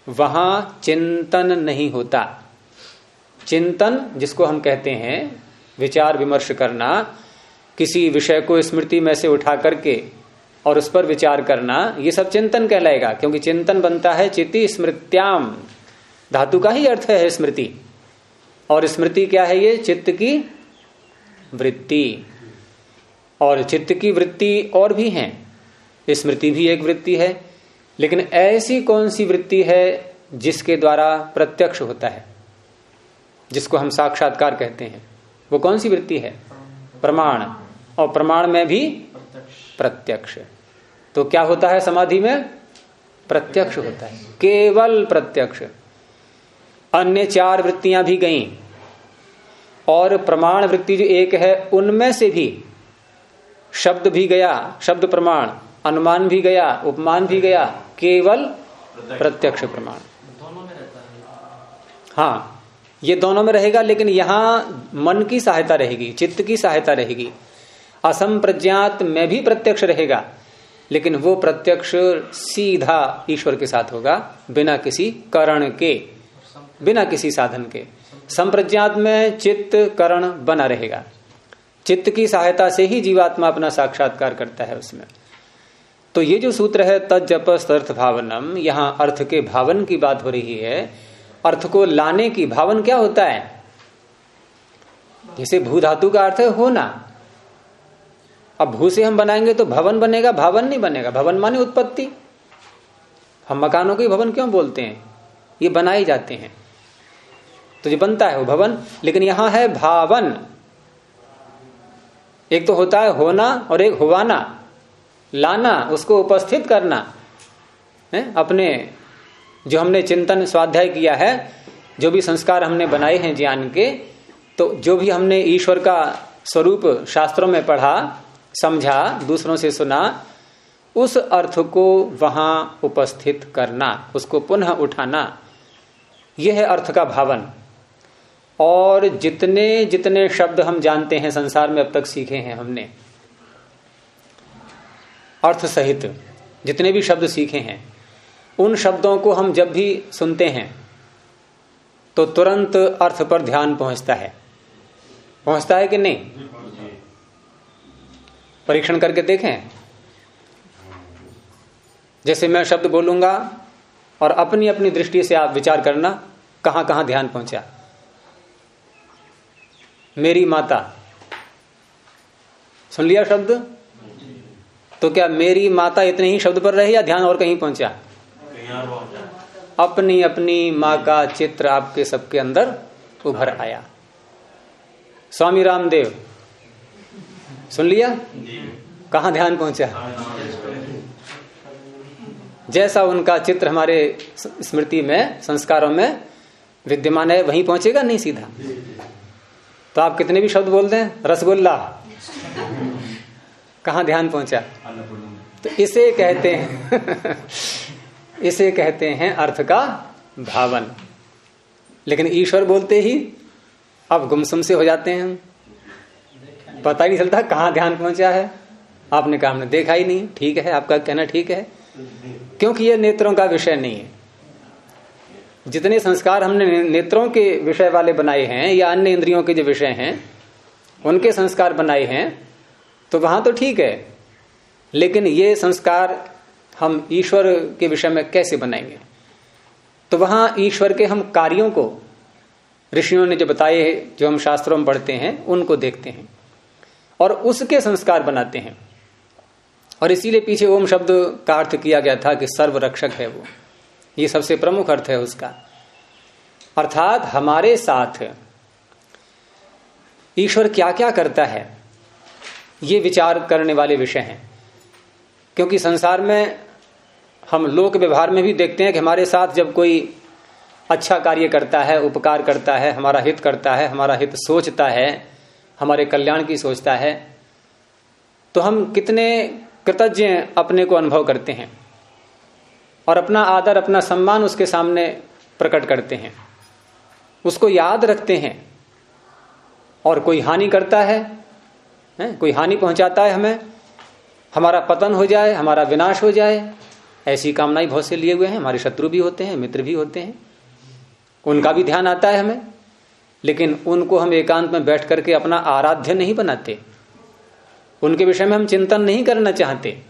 वहाँ चिंतन नहीं होता। चिंतन, जिसको हम कहते हैं, विचार विमर्श करना, किसी विषय को स्मृति में से उठा करके और उस पर विचार करना, ये सब चिंतन कहलाएगा, क्योंकि चिंतन बनता है चिति स्मृत्याम। धातु का ही अर्थ है स्मृति। और स्मृति क्या है ये? चित्त की वृत्ति। और चित्त की वृत्ति और भी हैं। स्मृति भी एक वृत्ति है, लेकिन ऐसी कौन सी वृत्ति है जिसके द्वारा प्रत्यक्ष होता है, जिसको हम साक्षात्कार कहते हैं? वो कौन सी वृत्ति है? प्रमाण। और प्रमाण में भी प्रत्यक्ष। तो क्या होता है समाधि में? प्रत्यक्ष होता है। केवल प्रत्यक्ष। अन्य चार वृत्तियाँ भी गई। और प्रमाण वृत्ति जो एक है, उनमें से भी शब्द भी गया, शब्द प्रमाण। अनुमान भी गया, उपमान भी गया, केवल प्रत्यक्ष प्रमाण। हाँ ये दोनों में रहेगा, लेकिन यहाँ मन की सहायता रहेगी, चित्त की सहायता रहेगी। असंप्रज्ञात में भी प्रत्यक्ष रहेगा, लेकिन वो प्रत्यक्ष सीधा ईश्वर के साथ होगा, बिना किसी करण के, बिना किसी साधन के। संप्रज्ञात में चित्त, करण बना रहेगा। चित्त की सहायता से ही जीवात्मा अपना साक्षात्कार करता है उसमें। तो ये जो सूत्र है तजप अर्थ भावनम यहाँ अर्थ के भावन की बात हो रही है। अर्थ को लाने की भावन क्या होता है? जैसे भू धातु का अर्थ है होना। अब भू से हम बनाएँगे तो भवन बनेगा, भावन नहीं बनेगा। भवन माने उत्पत्ति। हम मकानों के भवन क्यों बोलते हैं? ये बनाए जाते हैं। तो जो बनता है वो भवन, लेकिन यहाँ है भावन। एक तो होता है होना और एक हुआना। लाना, उसको उपस्थित करना, है? अपने जो हमने चिंतन स्वाध्याय किया है, जो भी संस्कार हमने बनाए हैं ज्ञान के तो जो भी हमने ईश्वर का स्वरूप शास्त्रों में पढ़ा, समझा, दूसरों से सुना, उस अर्थ को वहाँ उपस्थित करना, उसको पुनः उठाना, यह है अर्थ का भावन। और जितने जितने शब्द हम जानते हैं संसार में अब तक सीखे हैं हमने अर्थ सहित जितने भी शब्द सीखे हैं, उन शब्दों को हम जब भी सुनते हैं तो तुरंत अर्थ पर ध्यान पहुँचता है। पहुँचता है कि नहीं? परीक्षण करके देखें। जैसे मैं शब्द बोलूँगा और अपनी अपनी दृष्टि से आप विचार करना कहाँ कहाँ ध्यान पहुँचा? मेरी माता। सुन लिया शब्द? तो क्या मेरी माता इतने ही शब्द पर रहे या ध्यान और कहीं पहुँचा? अपनी अपनी माँ का चित्र आपके सबके अंदर उभर आया। स्वामी रामदेव सुन लिया? कहा ध्यान पहुँचा? जैसा उनका चित्र हमारे स्मृति में संस्कारों में विद्यमान है वहीं पहुंचेगा नहीं सीधा? तो आप कितने भी शब्द बोल दें? रसगुल्ला। कहा ध्यान पहुँचा? तो इसे कहते हैं इसे कहते हैं अर्थ का भावन। लेकिन ईश्वर बोलते ही अब गुमसुम से हो जाते हैं हम। पता ही नहीं चलता कहाँ ध्यान पहुँचा है। आपने कहा हमने देखा ही नहीं। ठीक है आपका कहना ठीक है। क्योंकि यह नेत्रों का विषय नहीं है। जितने संस्कार हमने नेत्रों के विषय वाले बनाए हैं या अन्य इंद्रियों के जो विषय हैं उनके संस्कार बनाए हैं तो वहाँ तो ठीक है। लेकिन ये संस्कार हम ईश्वर के विषय में कैसे बनाएँगे? तो वहाँ ईश्वर के हम कार्यों को, ऋषियों ने जो बताए जो हम शास्त्रों में पढ़ते हैं, उनको देखते हैं और उसके संस्कार बनाते हैं। और इसीलिए पीछे ओम शब्द का अर्थ किया गया था कि सर्व रक्षक है वो। ये सबसे प्रमुख अर्थ है उसका। अर्थात हमारे साथ ईश्वर क्या क्या करता है? ये विचार करने वाले विषय हैं। क्योंकि संसार में हम लोक व्यवहार में भी देखते हैं कि हमारे साथ जब कोई अच्छा कार्य करता है उपकार करता है हमारा हित करता है हमारा हित सोचता है हमारे कल्याण की सोचता है तो हम कितने कृतज्ञ अपने को अनुभव करते हैं और अपना आदर अपना सम्मान उसके सामने प्रकट करते हैं। उसको याद रखते हैं और कोई हानि करता है, है? कोई हानि पहुंचाता है हमें? हमारा पतन हो जाए, हमारा विनाश हो जाए, ऐसी कामनाएँ बहुत से लिए हुए हैं। हमारे शत्रु भी होते हैं, मित्र भी होते हैं। उनका भी ध्यान आता है हमें। लेकिन उनको हम एकांत में बैठ करके अपना आराध्य नहीं बनाते। उनके विषय में हम चिंतन नहीं करना चाहते।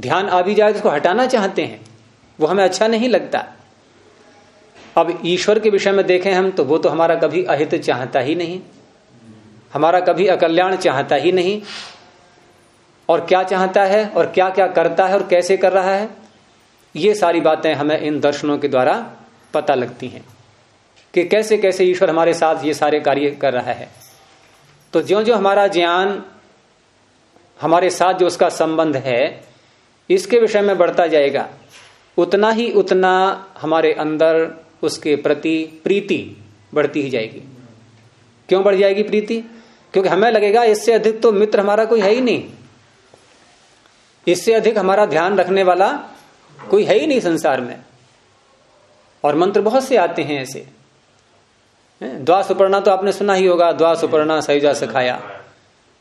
ध्यान आ भी जाए तो उसको हटाना चाहते हैं। वो हमें अच्छा नहीं लगता। अब ईश्वर के विषय में देखें हम तो वो तो हमारा कभी अहित चाहता ही नहीं। हमारा कभी अकल्याण चाहता ही नहीं। और क्या चाहता है, और क्या क्या करता है, और कैसे कर रहा है? ये सारी बातें हमें इन दर्शनों के द्वारा पता लगती हैं कि कैसे कैसे ईश्वर हमारे साथ ये सारे कार्य कर रहा है। तो ज्यो जो हमारा ज्ञान, हमारे साथ जो उसका संबंध है, इसके विषय में बढ़ता जाएगा, उतना ही उतना हमारे अंदर उसके प्रति प्रीति बढ़ती ही जाएगी। क्यों बढ़ जाएगी प्रीति? क्योंकि हमें लगेगा, इससे अधिक तो मित्र हमारा कोई है ही नहीं। इससे अधिक हमारा ध्यान रखने वाला कोई है ही नहीं संसार में। और मंत्र बहुत से आते हैं ऐसे। द्वा सुपर्णा तो आपने सुना ही होगा, द्वा सुपर्णा सहीजा सखाया।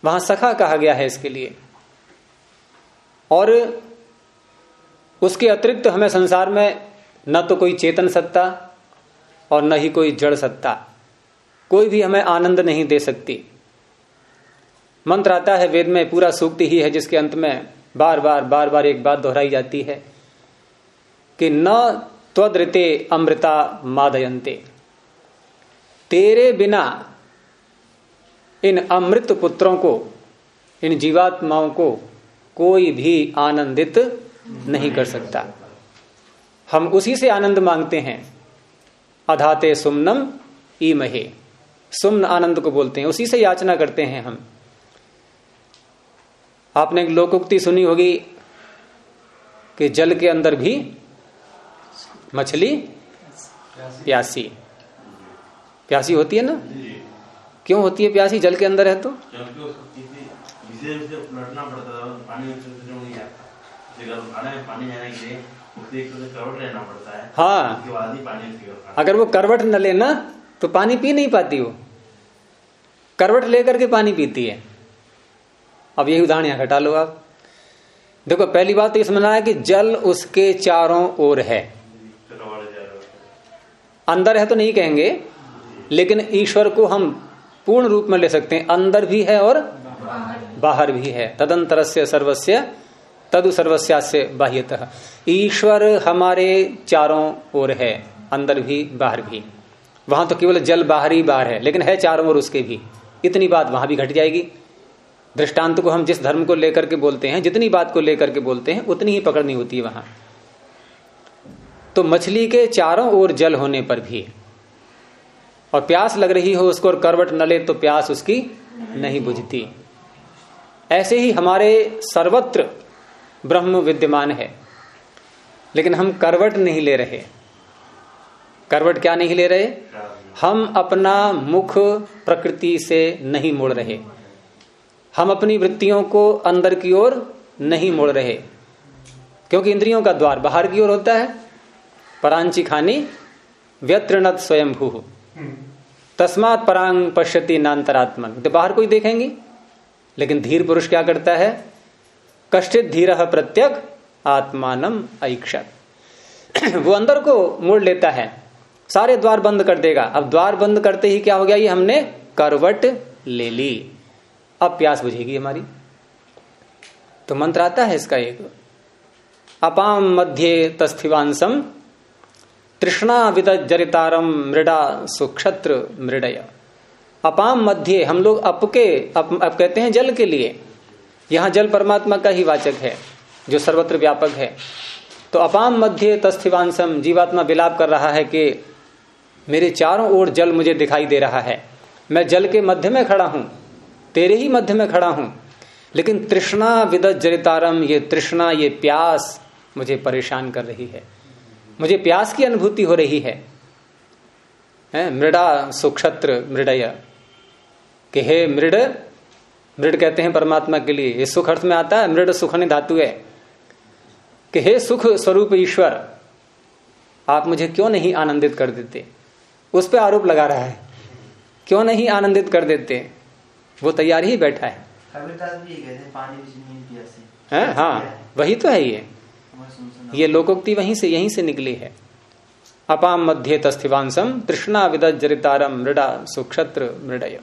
वहाँ सखा कहा गया है इसके लिए। और उसके अतिरिक्त हमें संसार में न तो कोई चेतन सत्ता और न ही कोई जड़ सत्ता। कोई भी हमें आनंद नहीं दे सकती। मंत्र आता है, वेद में पूरा सूक्ति ही है, जिसके अंत में बार बार बार बार एक बात दोहराई जाती है कि न त्वदृते अमृता मादयंते तेरे बिना इन अमृत पुत्रों को, इन जीवात्माओं को कोई भी आनंदित नहीं कर सकता। हम उसी से आनंद मांगते हैं। अधाते सुमनम ई महे सुमन आनंद को बोलते हैं। उसी से याचना करते हैं हम। आपने एक लोकोक्ति सुनी होगी कि जल के अंदर भी मछली प्यासी। प्यासी होती है ना? क्यों होती है प्यासी? जल के अंदर है तो? हाँ अगर वो करवट न लेना तो पानी पी नहीं पाती वो। करवट लेकर के पानी पीती है। अब यही उदाहरण यहाँ घटा लो आप। देखो, पहली बात तो ये समझना है कि जल उसके चारों ओर है। अंदर है तो नहीं कहेंगे, लेकिन ईश्वर को हम पूर्ण रूप में ले सकते हैं। अंदर भी है और बाहर भी है। तदंतर से सर्वस्व तदु सर्वस्या से बाह्यतः। ईश्वर हमारे चारों ओर है, अंदर भी, बाहर भी। वहाँ तो केवल जल बाहर ही बाहर है, लेकिन है चारों ओर उसके भी। इतनी बात वहाँ भी घट जाएगी। दृष्टांत को हम जिस धर्म को लेकर के बोलते हैं, जितनी बात को लेकर के बोलते हैं, उतनी ही पकड़नी होती है वहाँ। तो मछली के चारों ओर जल होने पर भी, और प्यास लग रही हो उसको और करवट न ले तो प्यास उसकी नहीं बुझती। ऐसे ही हमारे सर्वत्र ब्रह्म विद्यमान है, लेकिन हम करवट नहीं ले रहे। करवट क्या नहीं ले रहे? हम अपना मुख प्रकृति से नहीं मोड़ रहे। हम अपनी वृत्तियों को अंदर की ओर नहीं मोड़ रहे, क्योंकि इंद्रियों का द्वार बाहर की ओर होता है। परांची खानी व्यत्रणत स्वयं भू तस्मात परांग पश्यति नान्तरात्मन। तो बाहर कोई देखेंगी, लेकिन धीर पुरुष क्या करता है? कष्टित धीर प्रत्यक आत्मानम ऐक्षत। वो अंदर को मोड़ लेता है। सारे द्वार बंद कर देगा। अब द्वार बंद करते ही क्या हो गया? ये हमने करवट ले ली। अब प्यास बुझेगी हमारी। तो मंत्र आता है इसका एक। अपाम मध्य तस्थिवांसम तृष्णा विद जरितारम मृडा सुक्षत्र मृडय। अपाम मध्य हम लोग अप के अप, अप कहते हैं जल के लिए। यहाँ जल परमात्मा का ही वाचक है जो सर्वत्र व्यापक है। तो अपाम मध्य तस्थिवांसम जीवात्मा विलाप कर रहा है कि मेरे चारों ओर जल मुझे दिखाई दे रहा है। मैं जल के मध्य में खड़ा हूँ। तेरे ही मध्य में खड़ा हूँ। लेकिन तृष्णा विदत जरितारम, ये तृष्णा, ये प्यास मुझे परेशान कर रही है। मुझे प्यास की अनुभूति हो रही है? मृडा सुक्षत्र मृडय। कि हे मृड मृड कहते हैं परमात्मा के लिए, ये सुख अर्थ में आता है, मृड सुखने धातु है। कि हे सुख स्वरूप ईश्वर, आप मुझे क्यों नहीं आनंदित कर देते? उस पर आरोप लगा रहा है। क्यों नहीं आनंदित कर देते? वो तैयार ही बैठा है। है हाँ वही तो है ये। ये लोकोक्ति वहीं से यहीं से निकली है। अपाम मध्य तस्थिवांसम तृष्णा विदत जरितारम मृडा सुक्षत्र मृडय।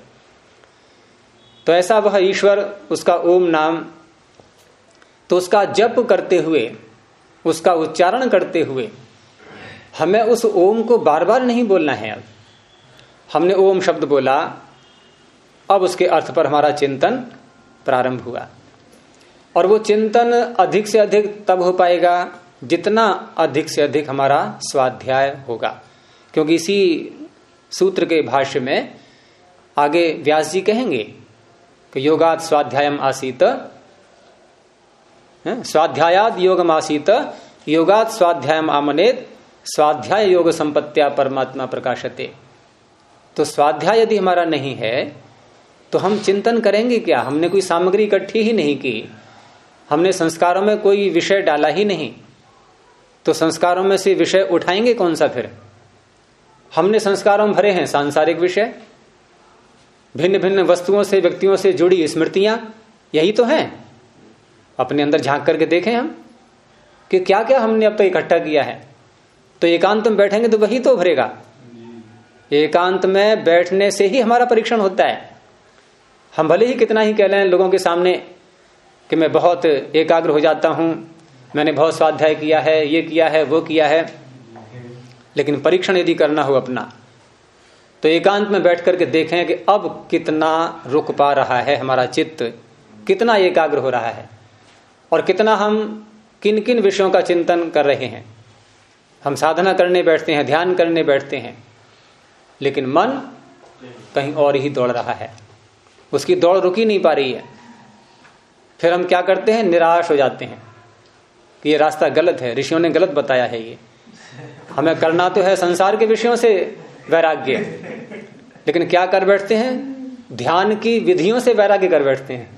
तो ऐसा वह ईश्वर उसका ओम नाम तो उसका जप करते हुए उसका उच्चारण करते हुए हमें उस ओम को बार बार नहीं बोलना है अब। हमने ओम शब्द बोला अब उसके अर्थ पर हमारा चिंतन प्रारंभ हुआ। और वो चिंतन अधिक से अधिक तब हो पाएगा, जितना अधिक से अधिक हमारा स्वाध्याय होगा। क्योंकि इसी सूत्र के भाष्य में आगे व्यास जी कहेंगे कि योगात स्वाध्यायम आसीत स्वाध्यायाद योगम आसीत, योगात स्वाध्यायम आमनेत, स्वाध्याय योग संपत्तिया परमात्मा प्रकाशते। तो स्वाध्याय यदि हमारा नहीं है तो हम चिंतन करेंगे क्या? हमने कोई सामग्री इकट्ठी ही नहीं की। हमने संस्कारों में कोई विषय डाला ही नहीं। तो संस्कारों में से विषय उठाएँगे कौन सा फिर? हमने संस्कारों में भरे हैं, सांसारिक विषय भिन्न भिन्न वस्तुओं से, व्यक्तियों से जुड़ी स्मृतियाँ, यही तो है। अपने अंदर झाँक करके देखें हम कि क्या क्या हमने अब तक तो इकट्ठा किया है। तो एकांत में बैठेंगे तो वही तो भरेगा। एकांत में बैठने से ही हमारा परीक्षण होता है। हम भले ही कितना ही कह लें लोगों के सामने कि मैं बहुत एकाग्र हो जाता हूँ, मैंने बहुत स्वाध्याय किया है, ये किया है, वो किया है, लेकिन परीक्षण यदि करना हो अपना तो एकांत में बैठ करके देखें कि अब कितना रुक पा रहा है हमारा चित्त, कितना एकाग्र हो रहा है, और कितना हम किन किन विषयों का चिंतन कर रहे हैं। हम साधना करने बैठते हैं, ध्यान करने बैठते हैं, लेकिन मन कहीं और ही दौड़ रहा है। उसकी दौड़ रुकी नहीं पा रही है। फिर हम क्या करते हैं? निराश हो जाते हैं कि ये रास्ता गलत है। ऋषियों ने गलत बताया है ये। हमें करना तो है संसार के विषयों से वैराग्य। लेकिन क्या कर बैठते हैं? ध्यान की विधियों से वैराग्य कर बैठते हैं।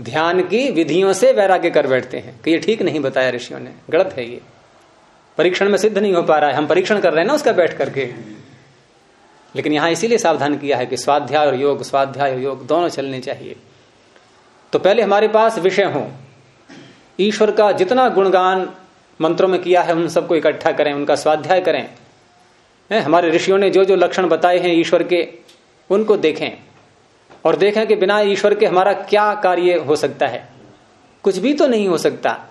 ध्यान की विधियों से वैराग्य कर बैठते हैं। कि ये ठीक नहीं बताया ऋषियों ने। गलत है ये। परीक्षण में सिद्ध नहीं हो पा रहा है। हम परीक्षण कर रहे हैं ना उसका बैठ करके। लेकिन यहाँ इसीलिए सावधान किया है कि स्वाध्याय और योग, स्वाध्याय और योग दोनों चलने चाहिए। तो पहले हमारे पास विषय हो। ईश्वर का जितना गुणगान मंत्रों में किया है उन सबको इकट्ठा करें, उनका स्वाध्याय करें। है? हमारे ऋषियों ने जो जो लक्षण बताए हैं ईश्वर के, उनको देखें। और देखें कि बिना ईश्वर के हमारा क्या कार्य हो सकता है। कुछ भी तो नहीं हो सकता।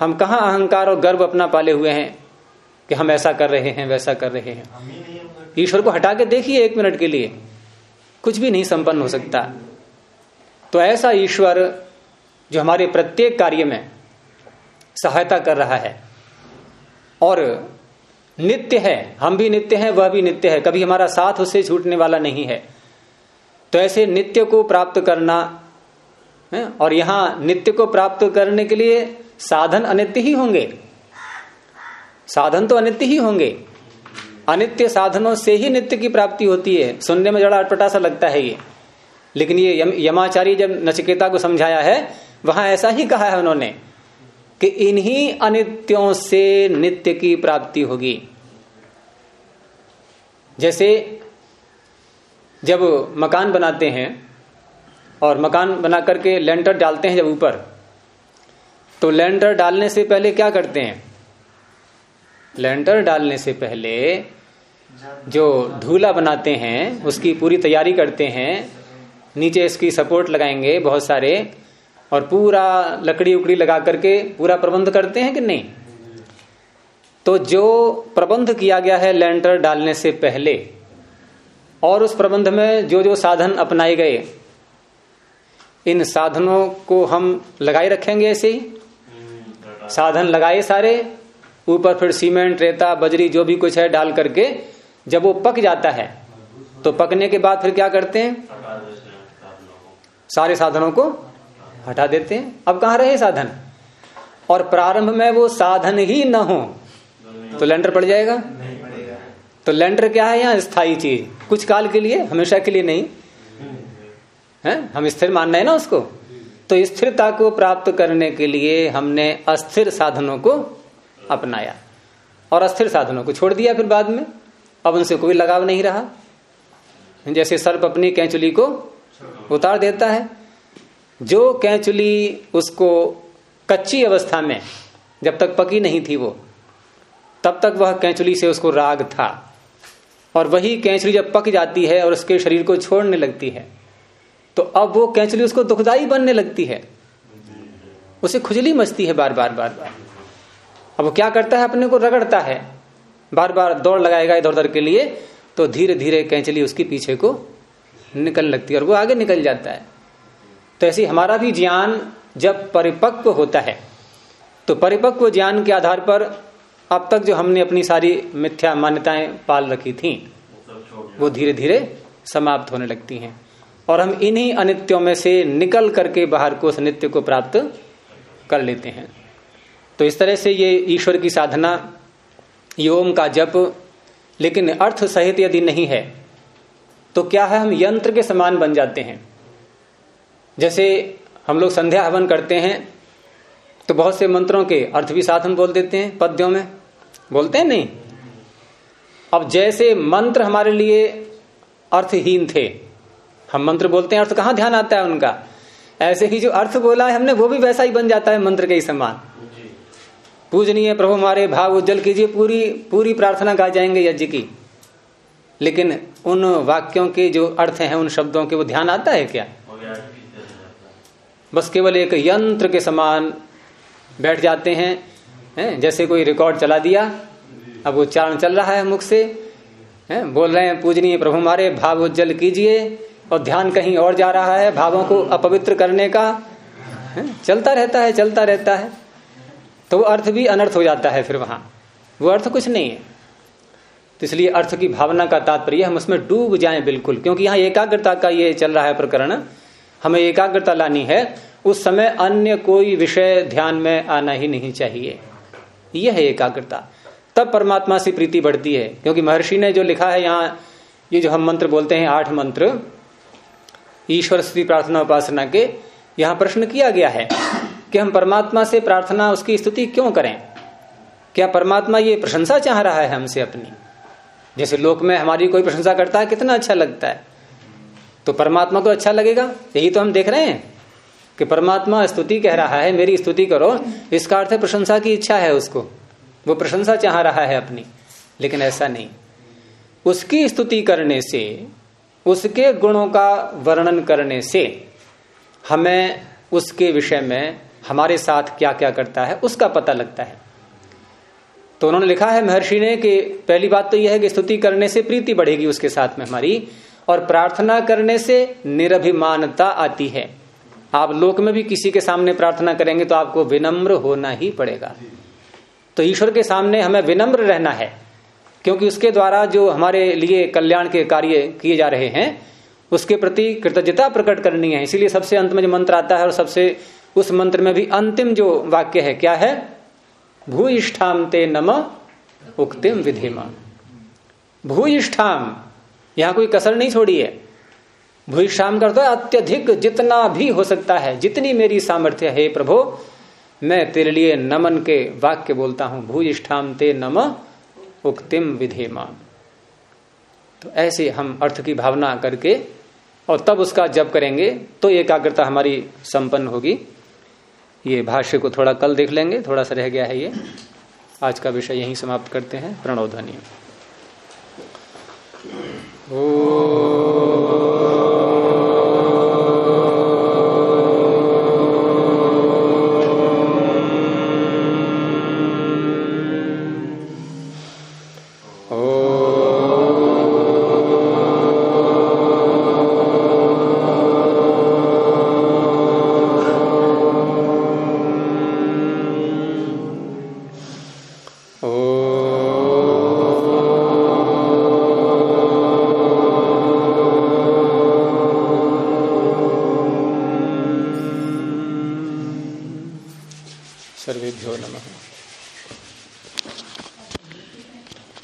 हम कहा अहंकार और गर्व अपना पाले हुए हैं कि हम ऐसा कर रहे हैं, वैसा कर रहे हैं। ईश्वर को हटा के देखिए एक मिनट के लिए। कुछ भी नहीं संपन्न हो सकता। तो ऐसा ईश्वर जो हमारे प्रत्येक कार्य में सहायता कर रहा है और नित्य है, हम भी नित्य हैं, वह भी नित्य है, कभी हमारा साथ उससे छूटने वाला नहीं है। तो ऐसे नित्य को प्राप्त करना, है, और यहाँ नित्य को प्राप्त करने के लिए साधन अनित्य ही होंगे। साधन तो अनित्य ही होंगे। अनित्य साधनों से ही नित्य की प्राप्ति होती है। सुनने में जड़ा अटपटा सा लगता है ये। लेकिन ये यम, यमाचारी जब नचिकेता को समझाया है वहाँ ऐसा ही कहा है उन्होंने कि इन्हीं अनित्यों से नित्य की प्राप्ति होगी। जैसे जब मकान बनाते हैं और मकान बना करके लेंटर डालते हैं जब ऊपर तो लेंटर डालने से पहले क्या करते हैं? लेंटर डालने से पहले जो ढूला बनाते हैं, उसकी पूरी तैयारी करते हैं, नीचे इसकी सपोर्ट लगाएँगे बहुत सारे, और पूरा लकड़ी उकड़ी लगा करके पूरा प्रबंध करते हैं कि नहीं? तो जो प्रबंध किया गया है लेंटर डालने से पहले, और उस प्रबंध में जो जो साधन अपनाए गए, इन साधनों को हम लगाए रखेंगे ऐसे ही? साधन लगाए सारे, ऊपर फिर सीमेंट रेता, बजरी, जो भी कुछ है डाल करके जब वो पक जाता है तो पकने के बाद फिर क्या करते हैं? सारे साधनों को हटा देते हैं। अब कहाँ रहे साधन? और प्रारंभ में वो साधन ही न हो तो लेंटर पड़ जाएगा? तो लेंटर क्या है यहाँ? स्थायी चीज़। कुछ काल के लिए, हमेशा के लिए नहीं। है? हम स्थिर मान रहे हैं ना उसको? तो स्थिरता को प्राप्त करने के लिए हमने अस्थिर साधनों को अपनाया। और अस्थिर साधनों को छोड़ दिया फिर बाद में। अब उनसे कोई लगाव नहीं रहा। जैसे सर्प अपनी कैंचुली को उतार देता है। जो कैंचुली उसको कच्ची अवस्था में, जब तक पकी नहीं थी वो, तब तक वह कैंचुली से उसको राग था। और वही कैंचुली जब पक जाती है और उसके शरीर को छोड़ने लगती है तो अब वो कैंचुली उसको दुखदाई बनने लगती है। उसे खुजली मचती है बार बार बार बार। अब वो क्या करता है? अपने को रगड़ता है। बार बार दौड़ लगाएगा इधर उधर के लिए तो धीरे धीरे कैंचली उसके पीछे को निकल लगती है और वो आगे निकल जाता है। तो ऐसे हमारा भी ज्ञान जब परिपक्व होता है तो परिपक्व ज्ञान के आधार पर अब तक जो हमने अपनी सारी मिथ्या मान्यताएँ पाल रखी थी, वो धीरे धीरे समाप्त होने लगती हैं। और हम इन्हीं अनित्यों में से निकल करके बाहर को उस नित्य को प्राप्त कर लेते हैं। तो इस तरह से ये ईश्वर की साधना योम का जप, लेकिन अर्थ सहित यदि नहीं है तो क्या है हम यंत्र के समान बन जाते हैं? जैसे हम लोग संध्या हवन करते हैं तो बहुत से मंत्रों के अर्थ भी साथ हम बोल देते हैं, पद्यों में। बोलते हैं नहीं? अब जैसे मंत्र हमारे लिए अर्थहीन थे, हम मंत्र बोलते हैं, अर्थ कहाँ ध्यान आता है उनका? ऐसे ही जो अर्थ बोला है हमने, वो भी वैसा ही बन जाता है मंत्र के ही समान। पूजनीय प्रभु हमारे भाव उज्जवल कीजिए, पूरी पूरी प्रार्थना गा जाएँगे यज्ञ की लेकिन उन वाक्यों के जो अर्थ हैं, उन शब्दों के वो ध्यान आता है क्या बस केवल एक यंत्र के समान बैठ जाते हैं, है? जैसे कोई रिकॉर्ड चला दिया, अब उच्चारण चल रहा है मुख से, है? बोल रहे हैं, पूजनीय प्रभु हमारे भाव उज्जवल कीजिए, और ध्यान कहीं और जा रहा है, भावों को अपवित्र करने का, है? चलता रहता है, चलता रहता है तो वो अर्थ भी अनर्थ हो जाता है फिर वहाँ। वो अर्थ कुछ नहीं है। तो इसलिए अर्थ की भावना का तात्पर्य हम उसमें डूब जाएँ बिल्कुल, क्योंकि यहाँ एकाग्रता का ये चल रहा है प्रकरण। हमें एकाग्रता लानी है। उस समय अन्य कोई विषय ध्यान में आना ही नहीं चाहिए। यह है एकाग्रता। तब परमात्मा से प्रीति बढ़ती है, क्योंकि महर्षि ने जो लिखा है यहाँ, ये जो हम मंत्र बोलते हैं, आठ मंत्र, ईश्वर स्त्री प्रार्थना उपासना के, यहाँ प्रश्न किया गया है। कि हम परमात्मा से प्रार्थना, उसकी स्तुति क्यों करें? क्या परमात्मा ये प्रशंसा चाह रहा है हमसे अपनी? जैसे लोक में हमारी कोई प्रशंसा करता है, कितना अच्छा लगता है। तो परमात्मा को अच्छा लगेगा? यही तो हम देख रहे हैं कि परमात्मा स्तुति कह रहा है, मेरी स्तुति करो। इसका अर्थ प्रशंसा की इच्छा है उसको। वो प्रशंसा चाह रहा है अपनी। लेकिन ऐसा नहीं। उसकी स्तुति करने से, उसके गुणों का वर्णन करने से, हमें उसके विषय में हमारे साथ क्या क्या करता है, उसका पता लगता है। तो उन्होंने लिखा है, महर्षि ने कि पहली बात तो यह है कि स्तुति करने से प्रीति बढ़ेगी उसके साथ में हमारी, और प्रार्थना करने से निरभिमानता आती है। आप लोक में भी किसी के सामने प्रार्थना करेंगे तो आपको विनम्र होना ही पड़ेगा। तो ईश्वर के सामने हमें विनम्र रहना है, क्योंकि उसके द्वारा जो हमारे लिए कल्याण के कार्य किए जा रहे हैं, उसके प्रति कृतज्ञता प्रकट करनी है। इसीलिए सबसे अंत में जो मंत्र आता है और सबसे उस मंत्र में भी अंतिम जो वाक्य है, क्या है? भूयिष्ठाम ते नम उक्तिम विधिमा। भूयिष्ठाम यहाँ कोई कसर नहीं छोड़ी है। भूयिष्ठाम करता है अत्यधिक जितना भी हो सकता है, जितनी मेरी सामर्थ्य है प्रभो, मैं तेरे लिए नमन के वाक्य बोलता हूँ। भूयिष्ठाम ते नम उक्तिम विधेमा। तो ऐसे हम अर्थ की भावना करके और तब उसका जप करेंगे तो एकाग्रता हमारी संपन्न होगी। ये भाष्य को थोड़ा कल देख लेंगे, थोड़ा सा रह गया है ये। आज का विषय यहीं समाप्त करते हैं। प्रणोध्वनि ओ